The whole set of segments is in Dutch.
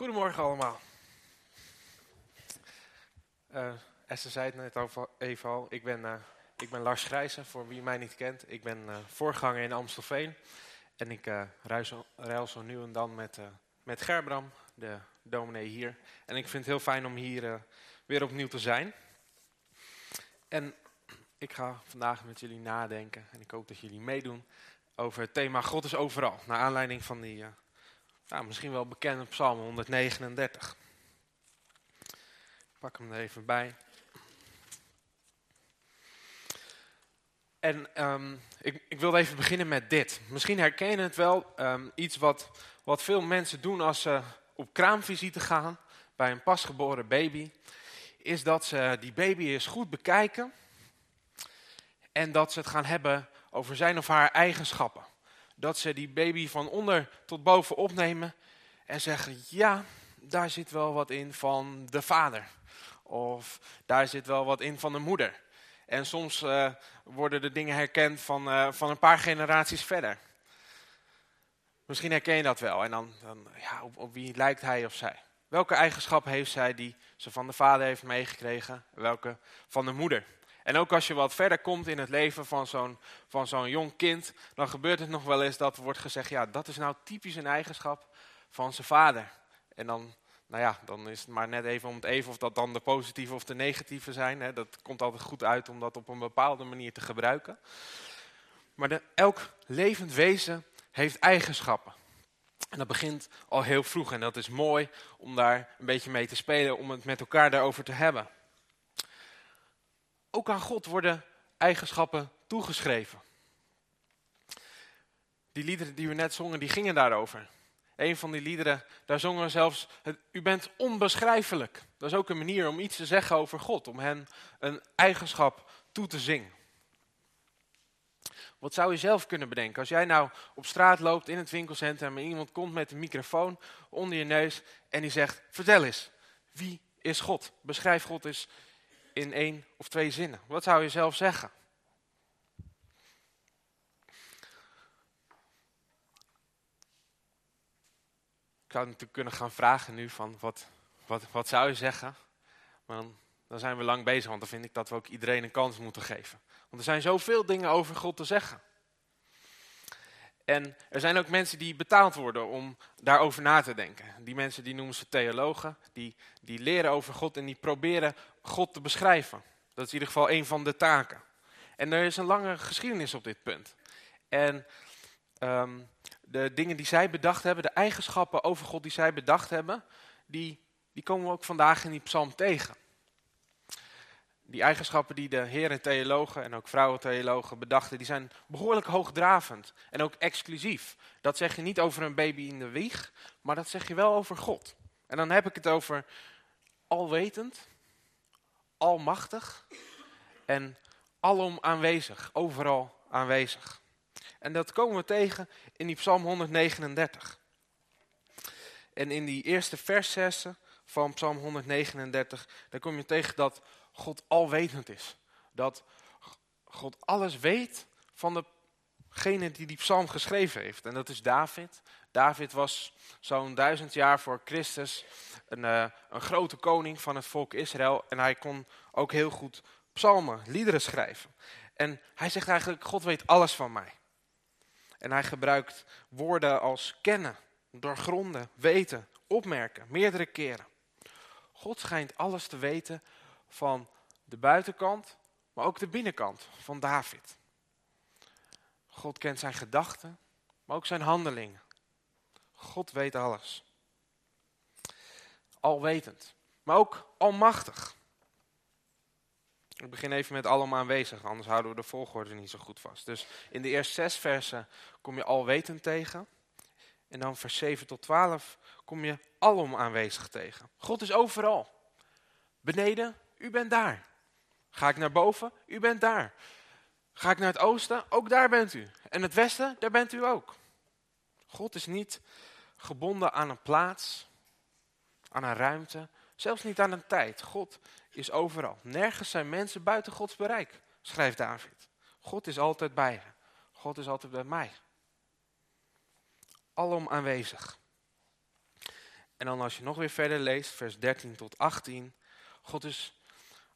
Goedemorgen allemaal. Uh, Esther zei het net over, even al. Ik ben, uh, ik ben Lars Grijzen, voor wie mij niet kent. Ik ben uh, voorganger in Amstelveen. En ik ruil, ruil zo nu en dan met, met Gerbram, de dominee hier. En ik vind het heel fijn om hier weer opnieuw te zijn. En ik ga vandaag met jullie nadenken. En ik hoop dat jullie meedoen over het thema God is overal. Naar aanleiding van die nou, misschien wel bekende psalm 139. Ik pak hem er even bij. En um, ik, ik wilde even beginnen met dit. Misschien herken je het wel, um, iets wat, wat veel mensen doen als ze op kraamvisite gaan bij een pasgeboren baby, is dat ze die baby eens goed bekijken en dat ze het gaan hebben over zijn of haar eigenschappen dat ze die baby van onder tot boven opnemen en zeggen, ja, daar zit wel wat in van de vader. Of daar zit wel wat in van de moeder. En soms uh, worden de dingen herkend van, uh, van een paar generaties verder. Misschien herken je dat wel. En dan, dan ja, op, op, wie lijkt hij of zij? Welke eigenschappen heeft zij die ze van de vader heeft meegekregen? Welke van de moeder? En ook als je wat verder komt in het leven van zo'n zo'n jong kind, dan gebeurt het nog wel eens dat wordt gezegd, ja, dat is nou typisch een eigenschap van zijn vader. En dan, nou ja, dan is het maar net even om het even of dat dan de positieve of de negatieve zijn. Hè. Dat komt altijd goed uit om dat op een bepaalde manier te gebruiken. Maar elk levend wezen heeft eigenschappen. En dat begint al heel vroeg en dat is mooi om daar een beetje mee te spelen, om het met elkaar daarover te hebben. Ook aan God worden eigenschappen toegeschreven. Die liederen die we net zongen, die gingen daarover. Een van die liederen, daar zongen we zelfs, u bent onbeschrijfelijk. Dat is ook een manier om iets te zeggen over God, om hen een eigenschap toe te zingen. Wat zou je zelf kunnen bedenken? Als jij nou op straat loopt in het winkelcentrum en iemand komt met een microfoon onder je neus en die zegt, vertel eens, wie is God? Beschrijf God eens in één of twee zinnen. Wat zou je zelf zeggen? Ik zou natuurlijk kunnen gaan vragen nu van wat, wat, wat zou je zeggen? Maar dan, dan zijn we lang bezig, want dan vind ik dat we ook iedereen een kans moeten geven. Want er zijn zoveel dingen over God te zeggen. En er zijn ook mensen die betaald worden om daarover na te denken. Die mensen die noemen ze theologen, die, die leren over God en die proberen God te beschrijven. Dat is in ieder geval een van de taken. En er is een lange geschiedenis op dit punt. En um, de dingen die zij bedacht hebben, de eigenschappen over God die zij bedacht hebben, die, die komen we ook vandaag in die psalm tegen. Die eigenschappen die de heren theologen en ook vrouwen theologen bedachten, die zijn behoorlijk hoogdravend en ook exclusief. Dat zeg je niet over een baby in de wieg, maar dat zeg je wel over God. En dan heb ik het over alwetend, almachtig en alom aanwezig, overal aanwezig. En dat komen we tegen in die Psalm 139. En in die eerste versessen van Psalm 139, daar kom je tegen dat God alwetend is. Dat God alles weet van degene die die psalm geschreven heeft. En dat is David. David was zo'n duizend jaar voor Christus een, uh, een grote koning van het volk Israël. En hij kon ook heel goed psalmen, liederen schrijven. En hij zegt eigenlijk, God weet alles van mij. En hij gebruikt woorden als kennen, doorgronden, weten, opmerken, meerdere keren. God schijnt alles te weten van de buitenkant, maar ook de binnenkant van David. God kent zijn gedachten, maar ook zijn handelingen. God weet alles. Alwetend, maar ook almachtig. Ik begin even met allemaal aanwezig, anders houden we de volgorde niet zo goed vast. Dus in de eerste zes versen kom je alwetend tegen. En dan vers 7 tot 12 kom je alom aanwezig tegen. God is overal. Beneden, u bent daar. Ga ik naar boven, u bent daar. Ga ik naar het oosten, ook daar bent u. En het westen, daar bent u ook. God is niet gebonden aan een plaats, aan een ruimte, zelfs niet aan een tijd. God is overal. Nergens zijn mensen buiten Gods bereik, schrijft David. God is altijd bij hen. God is altijd bij mij. Alom aanwezig. En dan als je nog weer verder leest, vers 13 tot 18. God is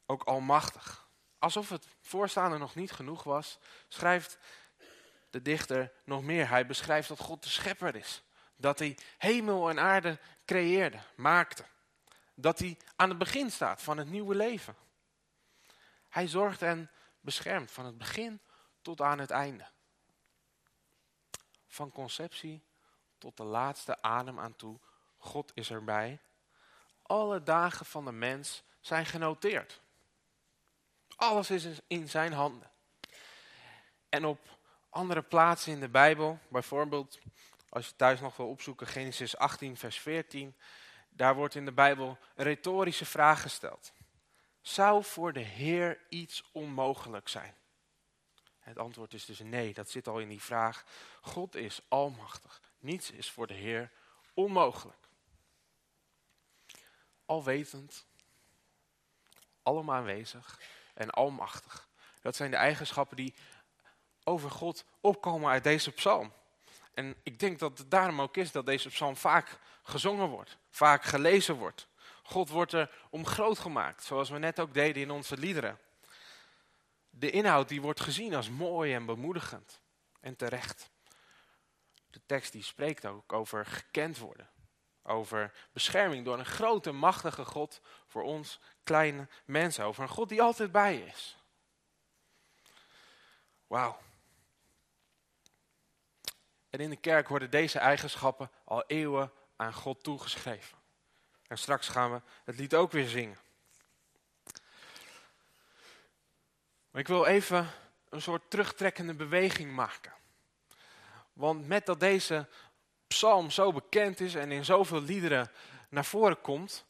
ook almachtig. Alsof het voorstaande nog niet genoeg was, schrijft de dichter nog meer. Hij beschrijft dat God de schepper is. Dat hij hemel en aarde creëerde, maakte. Dat hij aan het begin staat van het nieuwe leven. Hij zorgt en beschermt van het begin tot aan het einde. Van conceptie tot de laatste adem aan toe. God is erbij. Alle dagen van de mens zijn genoteerd. Alles is in zijn handen. En op andere plaatsen in de Bijbel, bijvoorbeeld als je thuis nog wil opzoeken, Genesis 18, vers 14, daar wordt in de Bijbel een retorische vraag gesteld. Zou voor de Heer iets onmogelijk zijn? Het antwoord is dus nee, dat zit al in die vraag. God is almachtig. Niets is voor de Heer onmogelijk. Alwetend, allemaal aanwezig en almachtig. Dat zijn de eigenschappen die over God opkomen uit deze psalm. En ik denk dat het daarom ook is dat deze psalm vaak gezongen wordt, vaak gelezen wordt. God wordt er om groot gemaakt, zoals we net ook deden in onze liederen. De inhoud die wordt gezien als mooi en bemoedigend en terecht. De tekst die spreekt ook over gekend worden, over bescherming door een grote machtige God voor ons kleine mensen, over een God die altijd bij is. Wauw. En in de kerk worden deze eigenschappen al eeuwen aan God toegeschreven. En straks gaan we het lied ook weer zingen. Maar ik wil even een soort terugtrekkende beweging maken. Want met dat deze psalm zo bekend is en in zoveel liederen naar voren komt,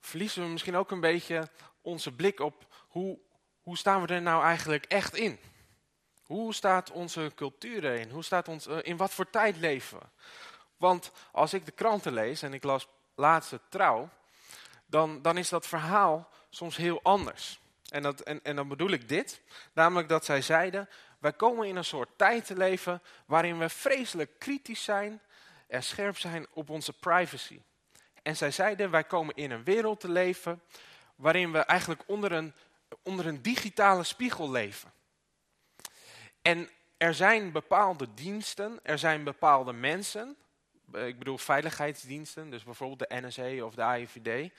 verliezen we misschien ook een beetje onze blik op hoe, hoe staan we er nou eigenlijk echt in? Hoe staat onze cultuur erin? Hoe staat ons, eh, in wat voor tijd leven we? Want als ik de kranten lees, en ik las laatste trouw, dan, dan is dat verhaal soms heel anders. En, dat, en, en dan bedoel ik dit, namelijk dat zij zeiden, wij komen in een soort tijd te leven waarin we vreselijk kritisch zijn en scherp zijn op onze privacy. En zij zeiden, wij komen in een wereld te leven waarin we eigenlijk onder een, onder een digitale spiegel leven. En er zijn bepaalde diensten, er zijn bepaalde mensen, ik bedoel veiligheidsdiensten, dus bijvoorbeeld de NSA of de AIVD,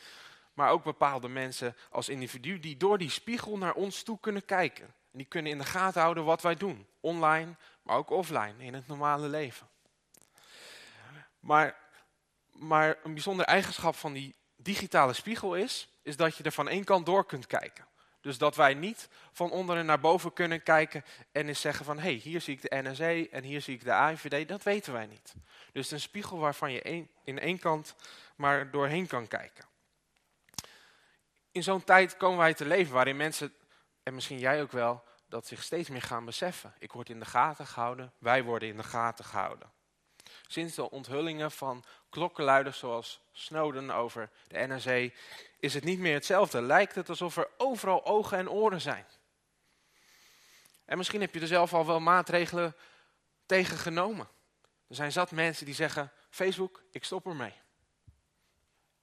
maar ook bepaalde mensen als individu die door die spiegel naar ons toe kunnen kijken. En die kunnen in de gaten houden wat wij doen, online, maar ook offline, in het normale leven. Maar, maar een bijzondere eigenschap van die digitale spiegel is, is dat je er van één kant door kunt kijken. Dus dat wij niet van onderen naar boven kunnen kijken en eens zeggen van... hé, hey, hier zie ik de NSA en hier zie ik de AIVD, dat weten wij niet. Dus een spiegel waarvan je in één kant maar doorheen kan kijken. In zo'n tijd komen wij te leven waarin mensen, en misschien jij ook wel, dat zich steeds meer gaan beseffen. Ik word in de gaten gehouden, wij worden in de gaten gehouden. Sinds de onthullingen van klokkenluiders zoals Snowden over de NSA is het niet meer hetzelfde. Lijkt het alsof er overal ogen en oren zijn. En misschien heb je er zelf al wel maatregelen tegen genomen. Er zijn zat mensen die zeggen, Facebook, ik stop ermee.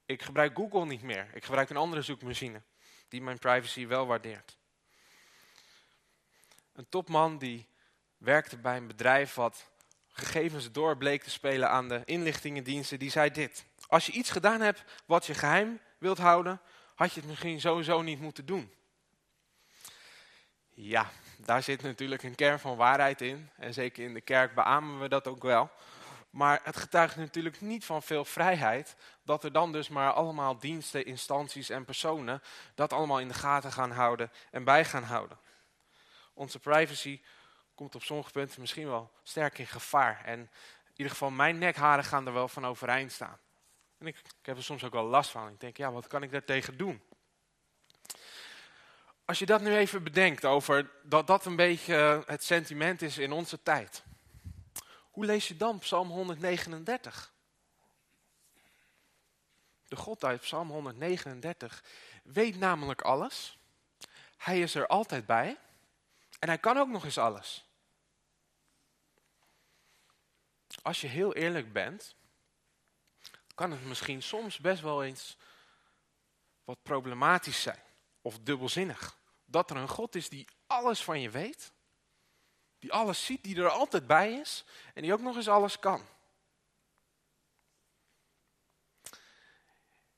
Ik gebruik Google niet meer. Ik gebruik een andere zoekmachine die mijn privacy wel waardeert. Een topman die werkte bij een bedrijf wat gegevens door bleek te spelen aan de inlichtingendiensten, die zei dit. Als je iets gedaan hebt wat je geheim wilt houden, had je het misschien sowieso niet moeten doen. Ja, daar zit natuurlijk een kern van waarheid in. En zeker in de kerk beamen we dat ook wel. Maar het getuigt natuurlijk niet van veel vrijheid dat er dan dus maar allemaal diensten, instanties en personen dat allemaal in de gaten gaan houden en bij gaan houden. Onze privacy komt op sommige punten misschien wel sterk in gevaar. En in ieder geval mijn nekharen gaan er wel van overeind staan. En ik, ik heb er soms ook wel last van. Ik denk, ja, wat kan ik daartegen doen? Als je dat nu even bedenkt over dat dat een beetje het sentiment is in onze tijd. Hoe lees je dan Psalm 139? De God uit Psalm 139 weet namelijk alles. Hij is er altijd bij. En hij kan ook nog eens alles. Als je heel eerlijk bent, kan het misschien soms best wel eens wat problematisch zijn. Of dubbelzinnig. Dat er een God is die alles van je weet. Die alles ziet, die er altijd bij is. En die ook nog eens alles kan.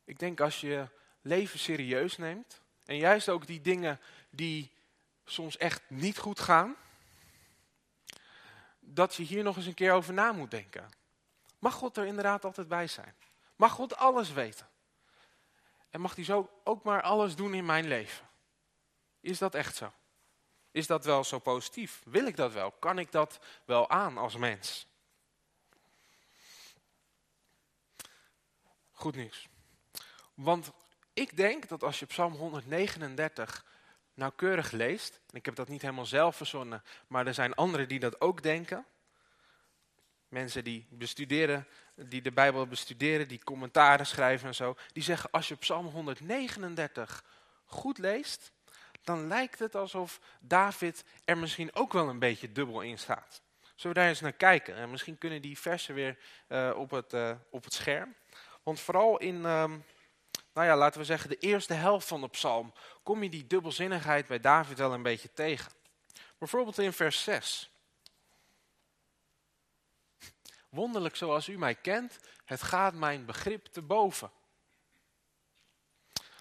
Ik denk als je leven serieus neemt. En juist ook die dingen die soms echt niet goed gaan. Dat je hier nog eens een keer over na moet denken. Mag God er inderdaad altijd bij zijn? Mag God alles weten? En mag hij zo ook maar alles doen in mijn leven? Is dat echt zo? Is dat wel zo positief? Wil ik dat wel? Kan ik dat wel aan als mens? Goed nieuws. Want ik denk dat als je Psalm 139 nauwkeurig leest, ik heb dat niet helemaal zelf verzonnen, maar er zijn anderen die dat ook denken. Mensen die bestuderen, die de Bijbel bestuderen, die commentaren schrijven en zo, die zeggen als je Psalm 139 goed leest, dan lijkt het alsof David er misschien ook wel een beetje dubbel in staat. Zullen we daar eens naar kijken? En misschien kunnen die versen weer uh, op, het, uh, op het scherm. Want vooral in, um, nou ja, laten we zeggen, de eerste helft van de psalm kom je die dubbelzinnigheid bij David wel een beetje tegen. Bijvoorbeeld in vers 6. Wonderlijk zoals u mij kent, het gaat mijn begrip te boven.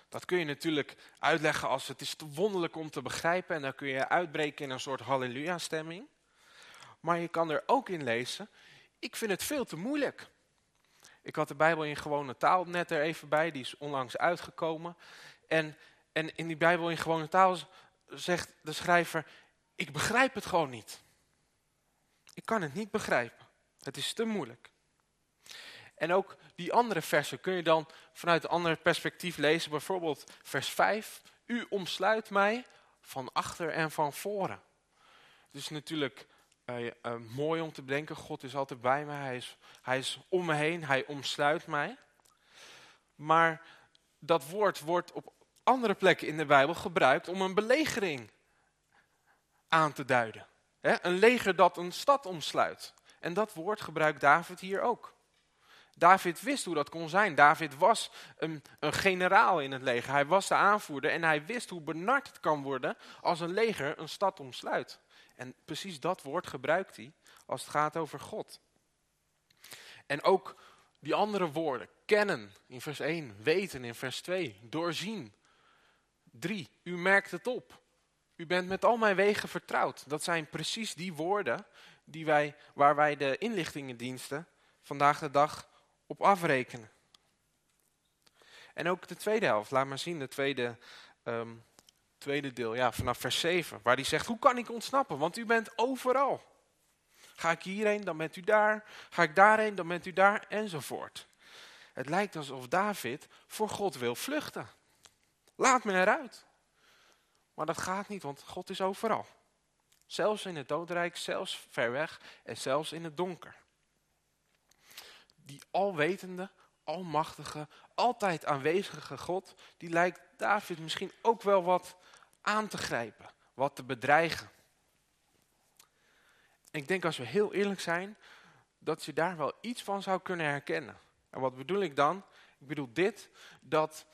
Dat kun je natuurlijk uitleggen als het is te wonderlijk om te begrijpen en dan kun je uitbreken in een soort halleluja stemming. Maar je kan er ook in lezen, ik vind het veel te moeilijk. Ik had de Bijbel in gewone taal net er even bij, die is onlangs uitgekomen. En, en in die Bijbel in gewone taal zegt de schrijver, ik begrijp het gewoon niet. Ik kan het niet begrijpen. Het is te moeilijk. En ook die andere versen kun je dan vanuit een ander perspectief lezen. Bijvoorbeeld vers 5. U omsluit mij van achter en van voren. Is natuurlijk uh, mooi om te bedenken, God is altijd bij mij. Hij is, hij is om me heen, hij omsluit mij. Maar dat woord wordt op andere plekken in de Bijbel gebruikt om een belegering aan te duiden. een leger dat een stad omsluit. En dat woord gebruikt David hier ook. David wist hoe dat kon zijn. David was een, een, generaal in het leger. Hij was de aanvoerder en hij wist hoe benard het kan worden als een leger een stad omsluit. En precies dat woord gebruikt hij als het gaat over God. En ook die andere woorden, kennen in vers 1, weten in vers 2, doorzien. 3, u merkt het op. U bent met al mijn wegen vertrouwd. Dat zijn precies die woorden die wij, waar wij de inlichtingendiensten vandaag de dag op afrekenen. En ook de tweede helft, laat maar zien, de tweede, um, tweede deel, ja, vanaf vers 7, waar hij zegt, hoe kan ik ontsnappen, want u bent overal. Ga ik hierheen, dan bent u daar. Ga ik daarheen, dan bent u daar, enzovoort. Het lijkt alsof David voor God wil vluchten. Laat me eruit. Maar dat gaat niet, want God is overal. Zelfs in het doodrijk, zelfs ver weg en zelfs in het donker die alwetende, almachtige, altijd aanwezige God, die lijkt David misschien ook wel wat aan te grijpen, wat te bedreigen. Ik denk als we heel eerlijk zijn, dat je daar wel iets van zou kunnen herkennen. En wat bedoel ik dan? Ik bedoel dit, dat,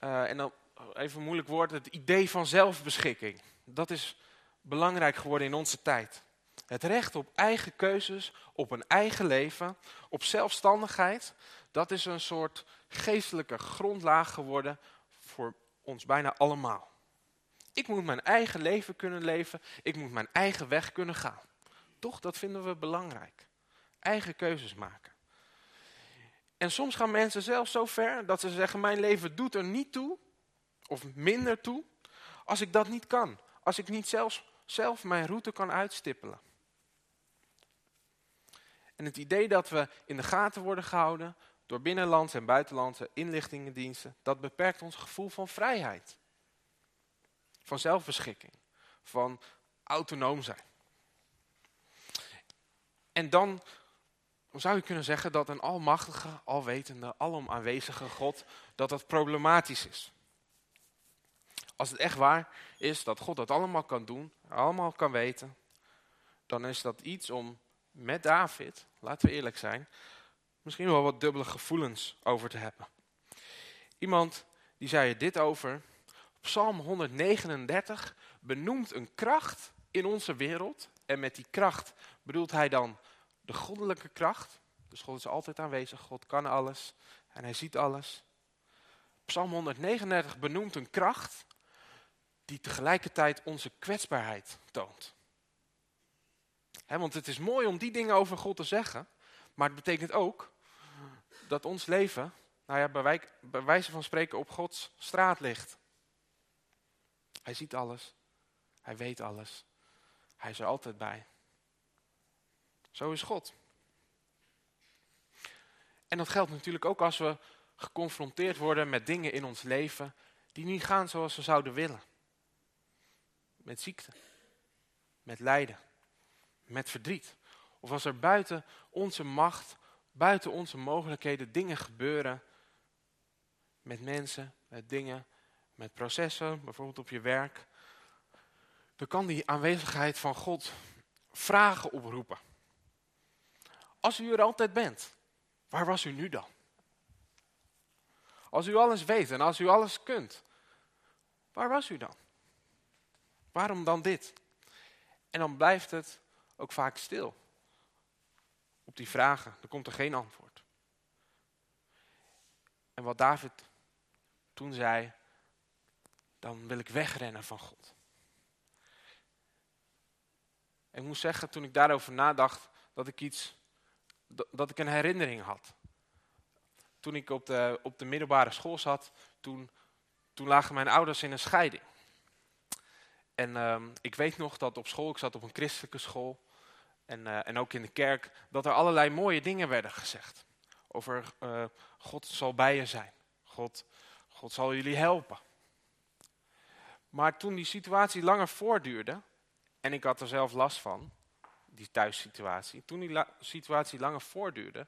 uh, en dan even een moeilijk woord, het idee van zelfbeschikking. Dat is belangrijk geworden in onze tijd. Het recht op eigen keuzes, op een eigen leven, op zelfstandigheid, dat is een soort geestelijke grondlaag geworden voor ons bijna allemaal. Ik moet mijn eigen leven kunnen leven, ik moet mijn eigen weg kunnen gaan. Toch, dat vinden we belangrijk. Eigen keuzes maken. En soms gaan mensen zelfs zo ver dat ze zeggen, mijn leven doet er niet toe, of minder toe, als ik dat niet kan. Als ik niet zelfs, zelf mijn route kan uitstippelen. En het idee dat we in de gaten worden gehouden door binnenlandse en buitenlandse inlichtingendiensten, dat beperkt ons gevoel van vrijheid. Van zelfbeschikking. Van autonoom zijn. En dan zou je kunnen zeggen dat een almachtige, alwetende, alom aanwezige God, dat dat problematisch is. Als het echt waar is dat God dat allemaal kan doen, allemaal kan weten, dan is dat iets om met David, laten we eerlijk zijn, misschien wel wat dubbele gevoelens over te hebben. Iemand die zei er dit over. Psalm 139 benoemt een kracht in onze wereld. En met die kracht bedoelt hij dan de goddelijke kracht. Dus God is altijd aanwezig, God kan alles en hij ziet alles. Psalm 139 benoemt een kracht die tegelijkertijd onze kwetsbaarheid toont. want het is mooi om die dingen over God te zeggen, maar het betekent ook dat ons leven, nou ja, bij, bij wijze van spreken, op Gods straat ligt. Hij ziet alles, hij weet alles, hij is er altijd bij. Zo is God. En dat geldt natuurlijk ook als we geconfronteerd worden met dingen in ons leven die niet gaan zoals we zouden willen. Met ziekte, met lijden, met verdriet. Of als er buiten onze macht, buiten onze mogelijkheden dingen gebeuren met mensen, met dingen, met processen, bijvoorbeeld op je werk. Dan kan die aanwezigheid van God vragen oproepen. Als u er altijd bent, waar was u nu dan? Als u alles weet en als u alles kunt, waar was u dan? Waarom dan dit? En dan blijft het ook vaak stil. Op die vragen, er komt er geen antwoord. En wat David toen zei, dan wil ik wegrennen van God. Ik moet zeggen, toen ik daarover nadacht, dat ik iets, dat ik een herinnering had toen ik op de, op de middelbare school zat, toen, toen lagen mijn ouders in een scheiding. En ehm, ik weet nog dat op school, ik zat op een christelijke school, en, uh, en ook in de kerk, dat er allerlei mooie dingen werden gezegd. Over uh, God zal bij je zijn. God, God zal jullie helpen. Maar toen die situatie langer voortduurde, en ik had er zelf last van, die thuissituatie, toen die situatie langer voortduurde,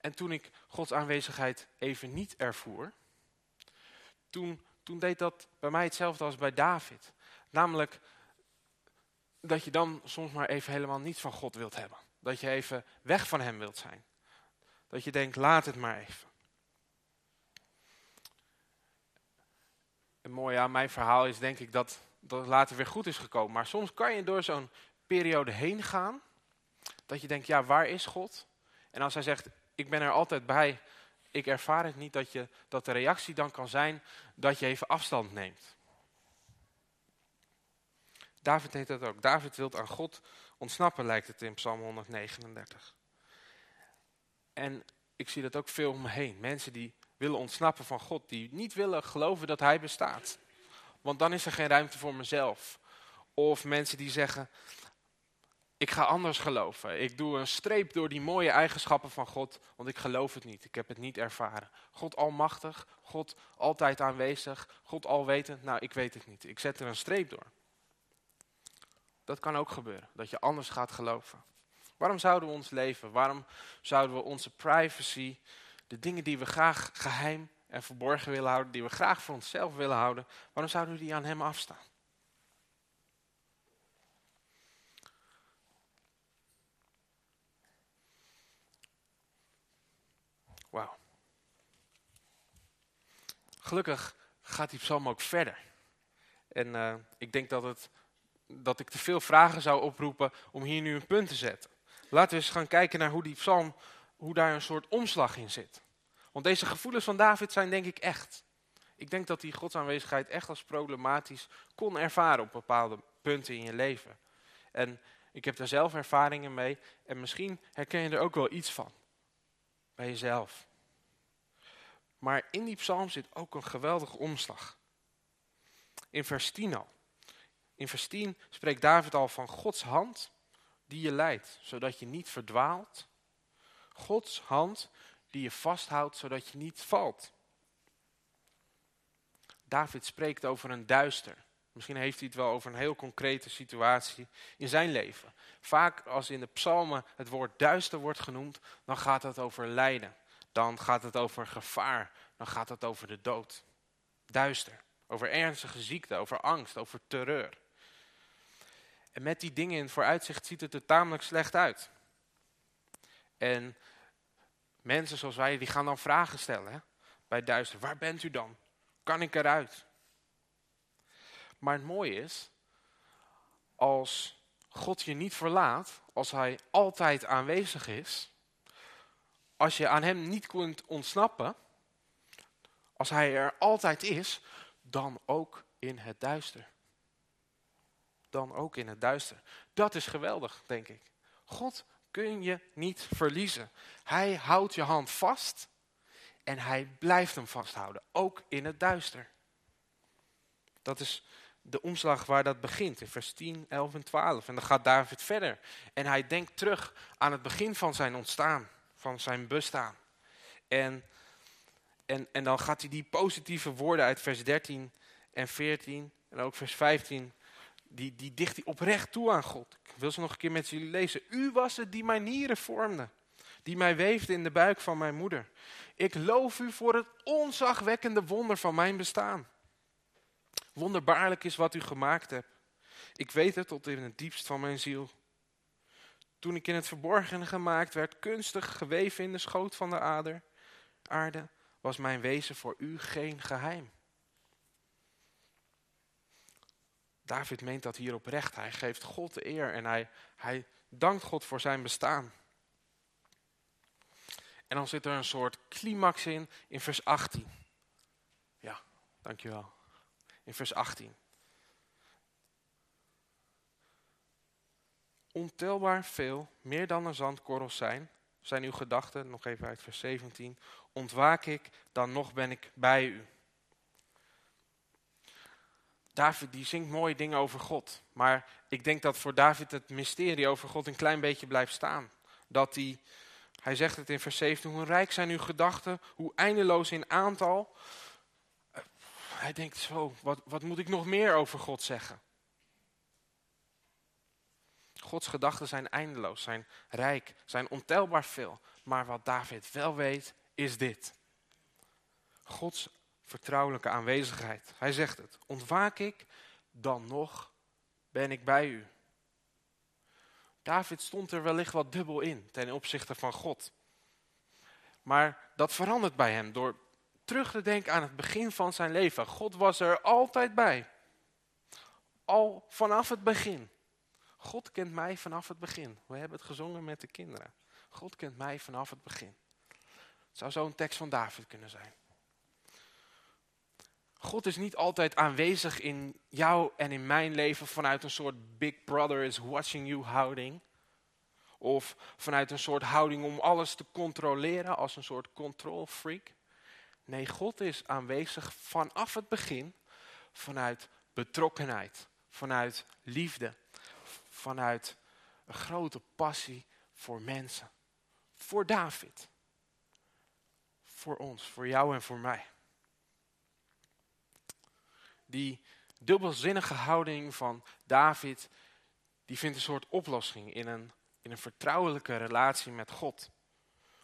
en toen ik Gods aanwezigheid even niet ervoer, toen, toen deed dat bij mij hetzelfde als bij David. Namelijk dat je dan soms maar even helemaal niets van God wilt hebben. Dat je even weg van hem wilt zijn. Dat je denkt, laat het maar even. En mooi aan mijn verhaal is denk ik dat, dat het later weer goed is gekomen. Maar soms kan je door zo'n periode heen gaan. Dat je denkt, ja, waar is God? En als hij zegt, ik ben er altijd bij. Ik ervaar het niet dat, je, dat de reactie dan kan zijn dat je even afstand neemt. David deed dat ook. David wil aan God ontsnappen, lijkt het in Psalm 139. En ik zie dat ook veel om me heen. Mensen die willen ontsnappen van God, die niet willen geloven dat Hij bestaat. Want dan is er geen ruimte voor mezelf. Of mensen die zeggen, ik ga anders geloven. Ik doe een streep door die mooie eigenschappen van God, want ik geloof het niet. Ik heb het niet ervaren. God almachtig, God altijd aanwezig, God alwetend. Nou, ik weet het niet. Ik zet er een streep door. Dat kan ook gebeuren, dat je anders gaat geloven. Waarom zouden we ons leven, waarom zouden we onze privacy, de dingen die we graag geheim en verborgen willen houden, die we graag voor onszelf willen houden, waarom zouden we die aan hem afstaan? Wauw. Gelukkig gaat die psalm ook verder. En uh, ik denk dat, het, dat ik te veel vragen zou oproepen om hier nu een punt te zetten. Laten we eens gaan kijken naar hoe die psalm, hoe daar een soort omslag in zit. Want deze gevoelens van David zijn denk ik echt. Ik denk dat die Gods aanwezigheid echt als problematisch kon ervaren op bepaalde punten in je leven. En ik heb daar zelf ervaringen mee en misschien herken je er ook wel iets van bij jezelf. Maar in die psalm zit ook een geweldige omslag. In vers 10 al. In vers 10 spreekt David al van Gods hand die je leidt, zodat je niet verdwaalt. Gods hand die je vasthoudt, zodat je niet valt. David spreekt over een duister. Misschien heeft hij het wel over een heel concrete situatie in zijn leven. Vaak als in de psalmen het woord duister wordt genoemd, dan gaat het over lijden. Dan gaat het over gevaar. Dan gaat het over de dood. Duister. Over ernstige ziekte, over angst, over terreur. En met die dingen in vooruitzicht ziet het er tamelijk slecht uit. En mensen zoals wij, die gaan dan vragen stellen hè? bij duister. Waar bent u dan? Kan ik eruit? Maar het mooie is, als God je niet verlaat, als hij altijd aanwezig is, als je aan hem niet kunt ontsnappen, als hij er altijd is, dan ook in het duister. Dan ook in het duister. Dat is geweldig, denk ik. God kun je niet verliezen. Hij houdt je hand vast en hij blijft hem vasthouden, ook in het duister. Dat is de omslag waar dat begint, in vers 10, 11 en 12. En dan gaat David verder. En hij denkt terug aan het begin van zijn ontstaan, van zijn bestaan. En, en, en dan gaat hij die positieve woorden uit vers 13 en 14 en ook vers 15, die, die dicht hij oprecht toe aan God. Ik wil ze nog een keer met jullie lezen. U was het die mijn nieren vormde, die mij weefde in de buik van mijn moeder. Ik loof u voor het onzagwekkende wonder van mijn bestaan. Wonderbaarlijk is wat u gemaakt hebt. Ik weet het tot in het diepst van mijn ziel. Toen ik in het verborgen gemaakt werd, kunstig geweven in de schoot van de ader, aarde, was mijn wezen voor u geen geheim. David meent dat hier oprecht. Hij geeft God de eer en hij, hij dankt God voor zijn bestaan. En dan zit er een soort climax in, in vers 18. Ja, dankjewel in vers 18. Ontelbaar veel, meer dan een zandkorrel zijn, zijn uw gedachten, nog even uit vers 17. Ontwaak ik, dan nog ben ik bij u. David die zingt mooie dingen over God. Maar ik denk dat voor David het mysterie over God een klein beetje blijft staan. Dat hij, hij zegt het in vers 17, hoe rijk zijn uw gedachten, hoe eindeloos in aantal hij denkt zo, wat, wat moet ik nog meer over God zeggen? Gods gedachten zijn eindeloos, zijn rijk, zijn ontelbaar veel. Maar wat David wel weet, is dit. Gods vertrouwelijke aanwezigheid. Hij zegt het, ontwaak ik, dan nog ben ik bij u. David stond er wellicht wat dubbel in ten opzichte van God. Maar dat verandert bij hem door terug te denken aan het begin van zijn leven. God was er altijd bij. Al vanaf het begin. God kent mij vanaf het begin. We hebben het gezongen met de kinderen. God kent mij vanaf het begin. Het zou zo een tekst van David kunnen zijn. God is niet altijd aanwezig in jou en in mijn leven vanuit een soort big brother is watching you houding. Of vanuit een soort houding om alles te controleren als een soort control freak. Nee, God is aanwezig vanaf het begin vanuit betrokkenheid, vanuit liefde, vanuit een grote passie voor mensen. Voor David. Voor ons, voor jou en voor mij. Die dubbelzinnige houding van David, die vindt een soort oplossing in een, in een vertrouwelijke relatie met God.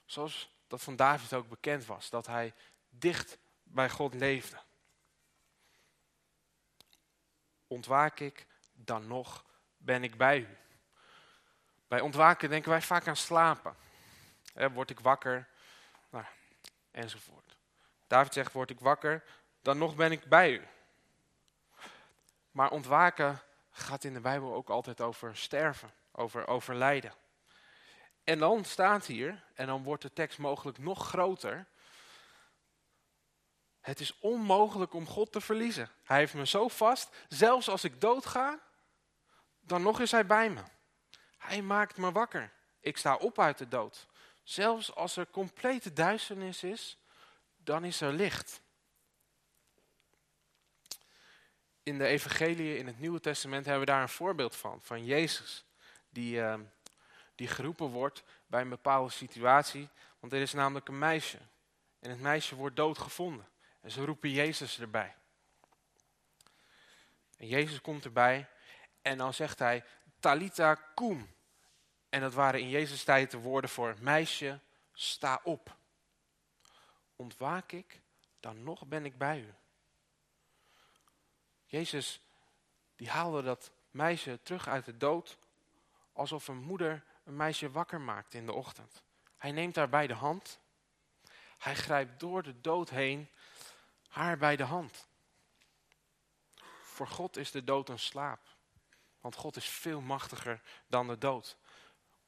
Zoals dat van David ook bekend was, dat hij dicht bij God leefde. Ontwaak ik, dan nog ben ik bij u. Bij ontwaken denken wij vaak aan slapen. word ik wakker, nou, enzovoort. David zegt, word ik wakker, dan nog ben ik bij u. Maar ontwaken gaat in de Bijbel ook altijd over sterven, over overlijden. En dan staat hier, en dan wordt de tekst mogelijk nog groter, het is onmogelijk om God te verliezen. Hij heeft me zo vast, zelfs als ik doodga, dan nog is hij bij me. Hij maakt me wakker. Ik sta op uit de dood. Zelfs als er complete duisternis is, dan is er licht. In de evangelie in het Nieuwe Testament hebben we daar een voorbeeld van. Van Jezus, die, uh, die geroepen wordt bij een bepaalde situatie. Want er is namelijk een meisje. En het meisje wordt doodgevonden. En ze roepen Jezus erbij. En Jezus komt erbij en dan zegt hij, Talita kum. En dat waren in Jezus tijd de woorden voor, meisje, sta op. Ontwaak ik, dan nog ben ik bij u. Jezus, die haalde dat meisje terug uit de dood, alsof een moeder een meisje wakker maakt in de ochtend. Hij neemt haar bij de hand Hij grijpt door de dood heen haar bij de hand. Voor God is de dood een slaap. Want God is veel machtiger dan de dood.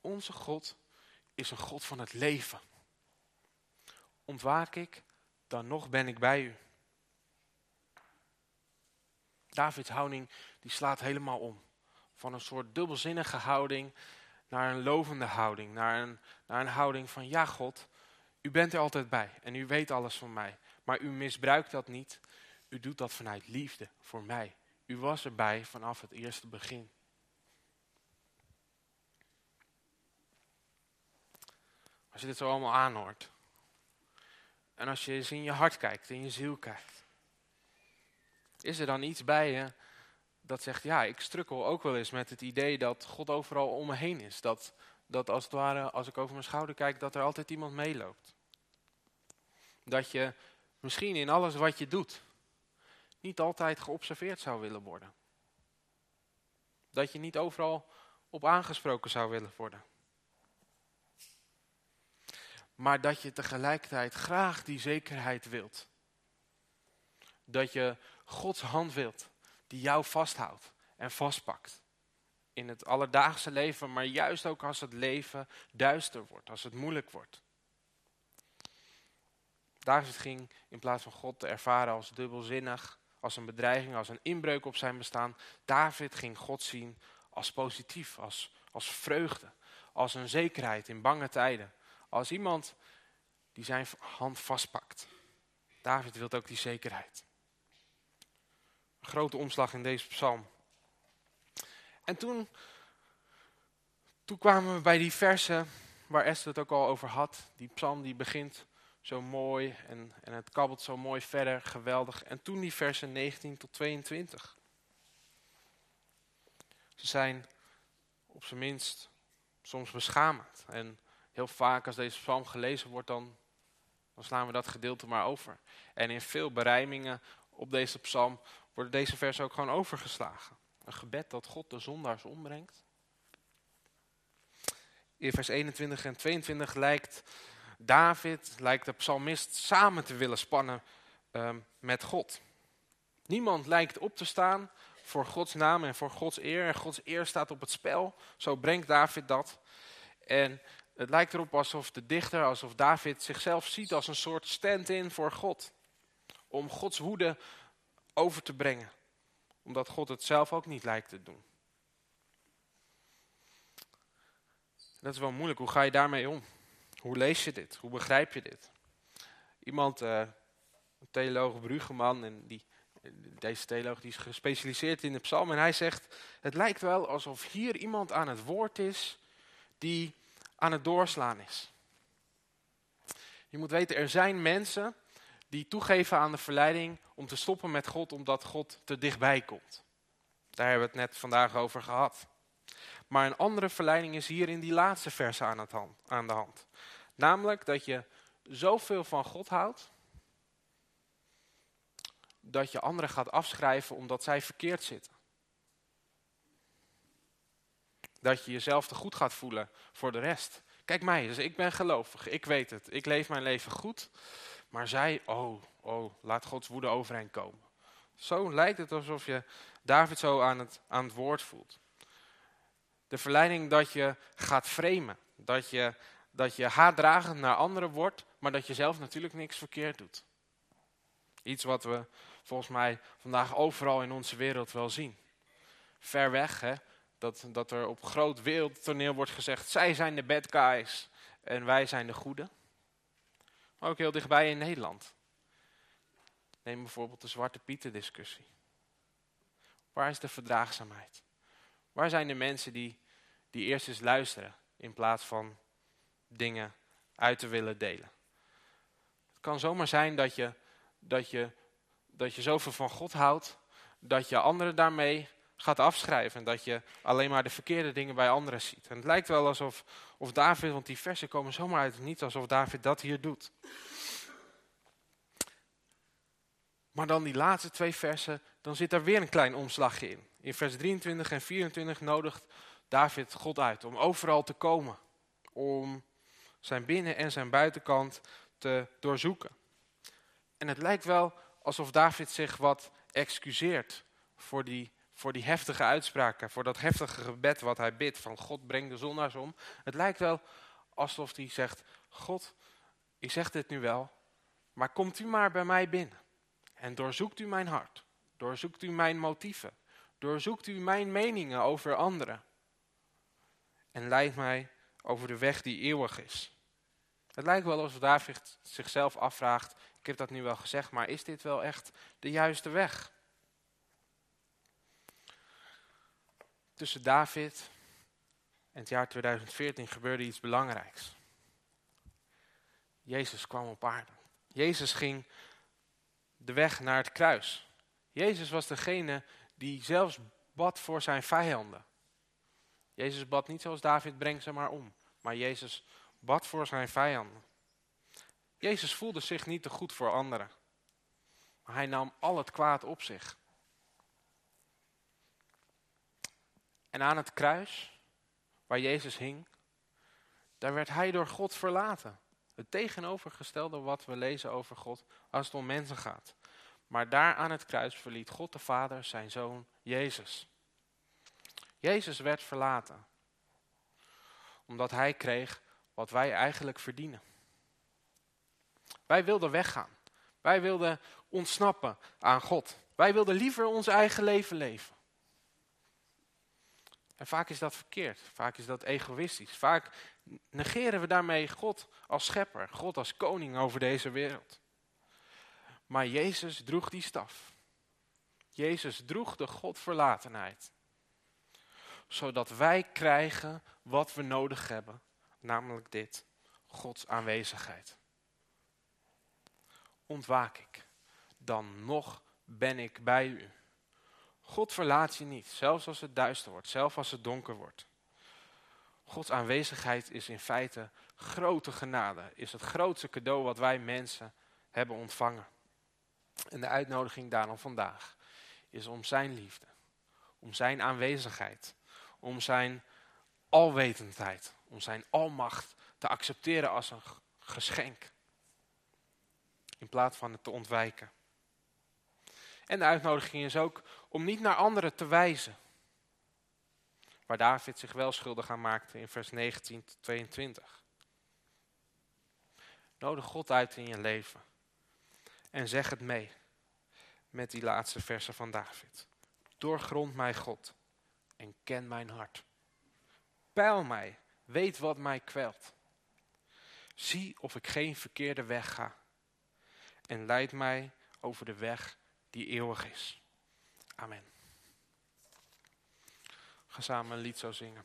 Onze God is een God van het leven. Ontwaak ik, dan nog ben ik bij u. Davids houding die slaat helemaal om. Van een soort dubbelzinnige houding naar een lovende houding. Naar een, naar een houding van ja God, u bent er altijd bij en u weet alles van mij. Maar u misbruikt dat niet. U doet dat vanuit liefde voor mij. U was erbij vanaf het eerste begin. Als je dit zo allemaal aanhoort. En als je eens in je hart kijkt, in je ziel kijkt. Is er dan iets bij je dat zegt, ja, ik strukkel ook wel eens met het idee dat God overal om me heen is. Dat, dat als het ware, als ik over mijn schouder kijk, dat er altijd iemand meeloopt. Dat je misschien in alles wat je doet, niet altijd geobserveerd zou willen worden. Dat je niet overal op aangesproken zou willen worden. Maar dat je tegelijkertijd graag die zekerheid wilt. Dat je Gods hand wilt die jou vasthoudt en vastpakt. In het alledaagse leven, maar juist ook als het leven duister wordt, als het moeilijk wordt. David ging in plaats van God te ervaren als dubbelzinnig, als een bedreiging, als een inbreuk op zijn bestaan. David ging God zien als positief, als, als vreugde, als een zekerheid in bange tijden. Als iemand die zijn hand vastpakt. David wil ook die zekerheid. Grote omslag in deze psalm. En toen, toen kwamen we bij die versen waar Esther het ook al over had. Die psalm die begint zo mooi en, en het kabbelt zo mooi verder, geweldig. En toen die versen 19 tot 22. Ze zijn op zijn minst soms beschamend. En heel vaak als deze psalm gelezen wordt, dan, dan slaan we dat gedeelte maar over. En in veel berijmingen op deze psalm worden deze versen ook gewoon overgeslagen. Een gebed dat God de zondaars ombrengt. In vers 21 en 22 lijkt David, lijkt de psalmist samen te willen spannen um, met God. Niemand lijkt op te staan voor Gods naam en voor Gods eer. En Gods eer staat op het spel. Zo brengt David dat. En het lijkt erop alsof de dichter, alsof David zichzelf ziet als een soort stand-in voor God. Om Gods woede over te brengen. Omdat God het zelf ook niet lijkt te doen. Dat is wel moeilijk. Hoe ga je daarmee om? Hoe lees je dit? Hoe begrijp je dit? Iemand, uh, een theoloog Brugeman, en die, deze theoloog die is gespecialiseerd in de psalm. En hij zegt, het lijkt wel alsof hier iemand aan het woord is die aan het doorslaan is. Je moet weten, er zijn mensen die toegeven aan de verleiding om te stoppen met God omdat God te dichtbij komt. Daar hebben we het net vandaag over gehad. Maar een andere verleiding is hier in die laatste verse aan, het hand, aan de hand. Namelijk dat je zoveel van God houdt, dat je anderen gaat afschrijven omdat zij verkeerd zitten. Dat je jezelf te goed gaat voelen voor de rest. Kijk mij, dus ik ben gelovig, ik weet het, ik leef mijn leven goed. Maar zij, oh, oh, laat Gods woede overheen komen. Zo lijkt het alsof je David zo aan het, aan het woord voelt. De verleiding dat je gaat framen. Dat je, dat je haatdragend naar anderen wordt, maar dat je zelf natuurlijk niks verkeerd doet. Iets wat we volgens mij vandaag overal in onze wereld wel zien. Ver weg, hè? Dat, dat er op groot wereldtoneel wordt gezegd, zij zijn de bad guys en wij zijn de goede. Maar ook heel dichtbij in Nederland. Neem bijvoorbeeld de Zwarte Pieten discussie. Waar is de verdraagzaamheid? Waar zijn de mensen die, die eerst eens luisteren in plaats van dingen uit te willen delen? Het kan zomaar zijn dat je, dat je, dat je zoveel van God houdt, dat je anderen daarmee gaat afschrijven. En dat je alleen maar de verkeerde dingen bij anderen ziet. En het lijkt wel alsof of David, want die versen komen zomaar uit het niet, alsof David dat hier doet. Maar dan die laatste twee versen, dan zit er weer een klein omslagje in. In vers 23 en 24 nodigt David God uit om overal te komen. Om zijn binnen- en zijn buitenkant te doorzoeken. En het lijkt wel alsof David zich wat excuseert voor die, voor die heftige uitspraken, voor dat heftige gebed wat hij bidt van God breng de zondaars om. Het lijkt wel alsof hij zegt, God, ik zeg dit nu wel, maar komt u maar bij mij binnen en doorzoekt u mijn hart, doorzoekt u mijn motieven, doorzoekt u mijn meningen over anderen en leidt mij over de weg die eeuwig is. Het lijkt wel alsof David zichzelf afvraagt, ik heb dat nu wel gezegd, maar is dit wel echt de juiste weg? Tussen David en het jaar 2014 gebeurde iets belangrijks. Jezus kwam op aarde. Jezus ging de weg naar het kruis. Jezus was degene die zelfs bad voor zijn vijanden. Jezus bad niet zoals David, breng ze maar om. Maar Jezus bad voor zijn vijanden. Jezus voelde zich niet te goed voor anderen. Maar hij nam al het kwaad op zich. En aan het kruis, waar Jezus hing, daar werd hij door God verlaten. Het tegenovergestelde wat we lezen over God als het om mensen gaat. Maar daar aan het kruis verliet God de Vader zijn zoon Jezus. Jezus werd verlaten. Omdat hij kreeg wat wij eigenlijk verdienen. Wij wilden weggaan. Wij wilden ontsnappen aan God. Wij wilden liever ons eigen leven leven. En vaak is dat verkeerd. Vaak is dat egoïstisch. Vaak negeren we daarmee God als schepper, God als koning over deze wereld. Maar Jezus droeg die staf. Jezus droeg de Godverlatenheid. Zodat wij krijgen wat we nodig hebben. Namelijk dit, Gods aanwezigheid. Ontwaak ik, dan nog ben ik bij u. God verlaat je niet, zelfs als het duister wordt, zelfs als het donker wordt. Gods aanwezigheid is in feite grote genade, is het grootste cadeau wat wij mensen hebben ontvangen. En de uitnodiging daarom vandaag is om zijn liefde, om zijn aanwezigheid, om zijn alwetendheid, om zijn almacht te accepteren als een geschenk. In plaats van het te ontwijken. En de uitnodiging is ook om niet naar anderen te wijzen. Waar David zich wel schuldig aan maakte in vers 19 tot 22. Nodig God uit in je leven. En zeg het mee met die laatste versen van David. Doorgrond mij God en ken mijn hart. Peil mij, weet wat mij kwelt. Zie of ik geen verkeerde weg ga. En leid mij over de weg die eeuwig is. Amen. Ga samen een lied zo zingen.